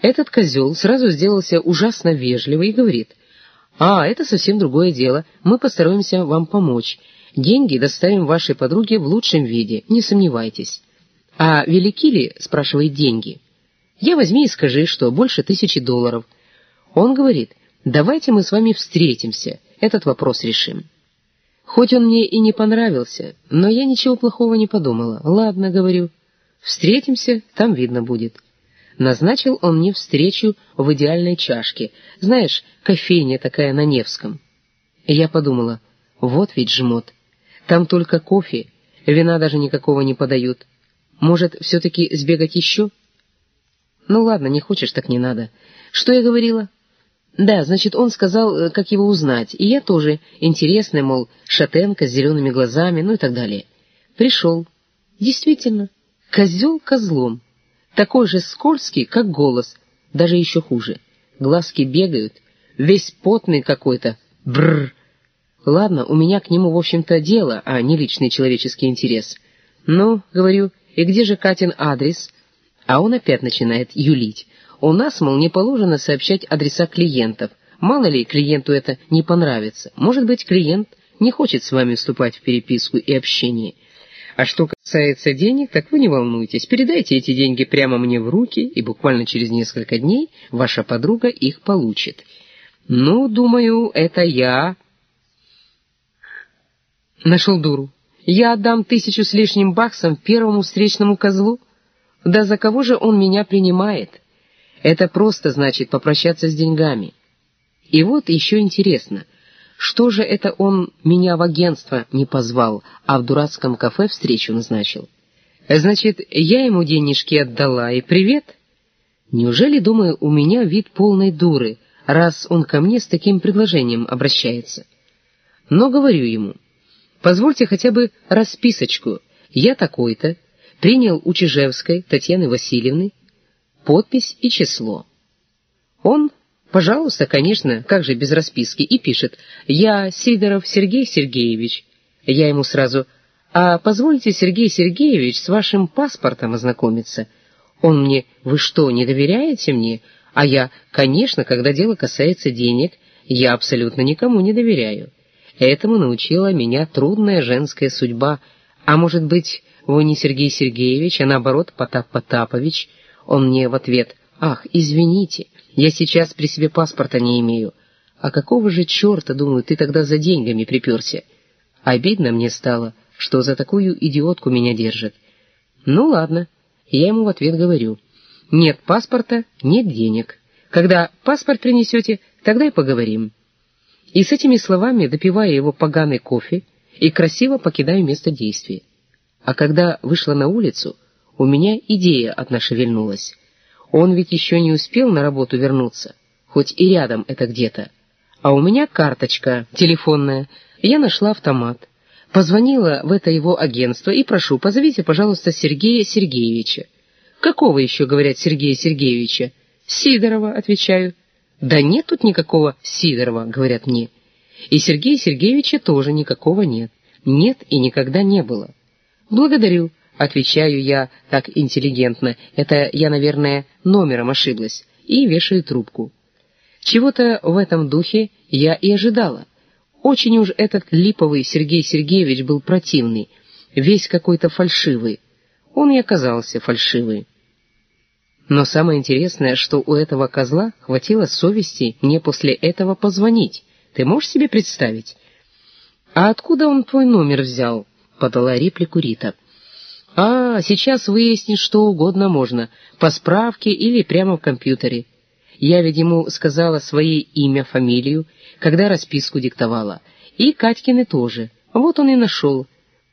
Этот козел сразу сделался ужасно вежливый и говорит, «А, это совсем другое дело, мы постараемся вам помочь. Деньги доставим вашей подруге в лучшем виде, не сомневайтесь». «А велики ли?» — спрашивает деньги. «Я возьми и скажи, что больше тысячи долларов». Он говорит, «Давайте мы с вами встретимся, этот вопрос решим». Хоть он мне и не понравился, но я ничего плохого не подумала. «Ладно», — говорю, — «встретимся, там видно будет». Назначил он мне встречу в идеальной чашке. Знаешь, кофейня такая на Невском. И я подумала, вот ведь жмот. Там только кофе, вина даже никакого не подают. Может, все-таки сбегать еще? Ну ладно, не хочешь, так не надо. Что я говорила? Да, значит, он сказал, э, как его узнать, и я тоже, интересная, мол, шатенка с зелеными глазами, ну и так далее. Пришел. Действительно, козел козлом. Такой же скользкий, как голос, даже еще хуже. Глазки бегают, весь потный какой-то. Бррр. Ладно, у меня к нему, в общем-то, дело, а не личный человеческий интерес. Ну, говорю, и где же Катин адрес? А он опять начинает юлить. У нас, мол, не положено сообщать адреса клиентов. Мало ли, клиенту это не понравится. Может быть, клиент не хочет с вами вступать в переписку и общение. А что касается денег, так вы не волнуйтесь, передайте эти деньги прямо мне в руки, и буквально через несколько дней ваша подруга их получит. Ну, думаю, это я... Нашел дуру. Я отдам тысячу с лишним баксом первому встречному козлу? Да за кого же он меня принимает? Это просто значит попрощаться с деньгами. И вот еще интересно — что же это он меня в агентство не позвал, а в дурацком кафе встречу назначил? Значит, я ему денежки отдала, и привет? Неужели, думаю, у меня вид полной дуры, раз он ко мне с таким предложением обращается? Но говорю ему, позвольте хотя бы расписочку. Я такой-то, принял у Чижевской Татьяны Васильевны подпись и число. Он Пожалуйста, конечно, как же без расписки, и пишет «Я Сидоров Сергей Сергеевич». Я ему сразу «А позвольте, Сергей Сергеевич, с вашим паспортом ознакомиться». Он мне «Вы что, не доверяете мне?» А я «Конечно, когда дело касается денег, я абсолютно никому не доверяю». Этому научила меня трудная женская судьба. А может быть, вы не Сергей Сергеевич, а наоборот Потап Потапович? Он мне в ответ «Ах, извините». Я сейчас при себе паспорта не имею. А какого же черта, думаю, ты тогда за деньгами приперся? Обидно мне стало, что за такую идиотку меня держат. Ну ладно, я ему в ответ говорю. Нет паспорта, нет денег. Когда паспорт принесете, тогда и поговорим. И с этими словами допивая его поганый кофе и красиво покидаю место действия. А когда вышла на улицу, у меня идея одна шевельнулась. Он ведь еще не успел на работу вернуться, хоть и рядом это где-то. А у меня карточка телефонная. Я нашла автомат. Позвонила в это его агентство и прошу, позовите, пожалуйста, Сергея Сергеевича. Какого еще, говорят, Сергея Сергеевича? Сидорова, отвечаю. Да нет тут никакого Сидорова, говорят мне. И Сергея Сергеевича тоже никакого нет. Нет и никогда не было. Благодарю. Отвечаю я так интеллигентно, это я, наверное, номером ошиблась, и вешаю трубку. Чего-то в этом духе я и ожидала. Очень уж этот липовый Сергей Сергеевич был противный, весь какой-то фальшивый. Он и оказался фальшивый. Но самое интересное, что у этого козла хватило совести мне после этого позвонить. Ты можешь себе представить? «А откуда он твой номер взял?» — подала реплику Рита. А, сейчас выяснить что угодно можно, по справке или прямо в компьютере. Я ведь ему сказала свое имя, фамилию, когда расписку диктовала. И Катькины тоже. Вот он и нашел —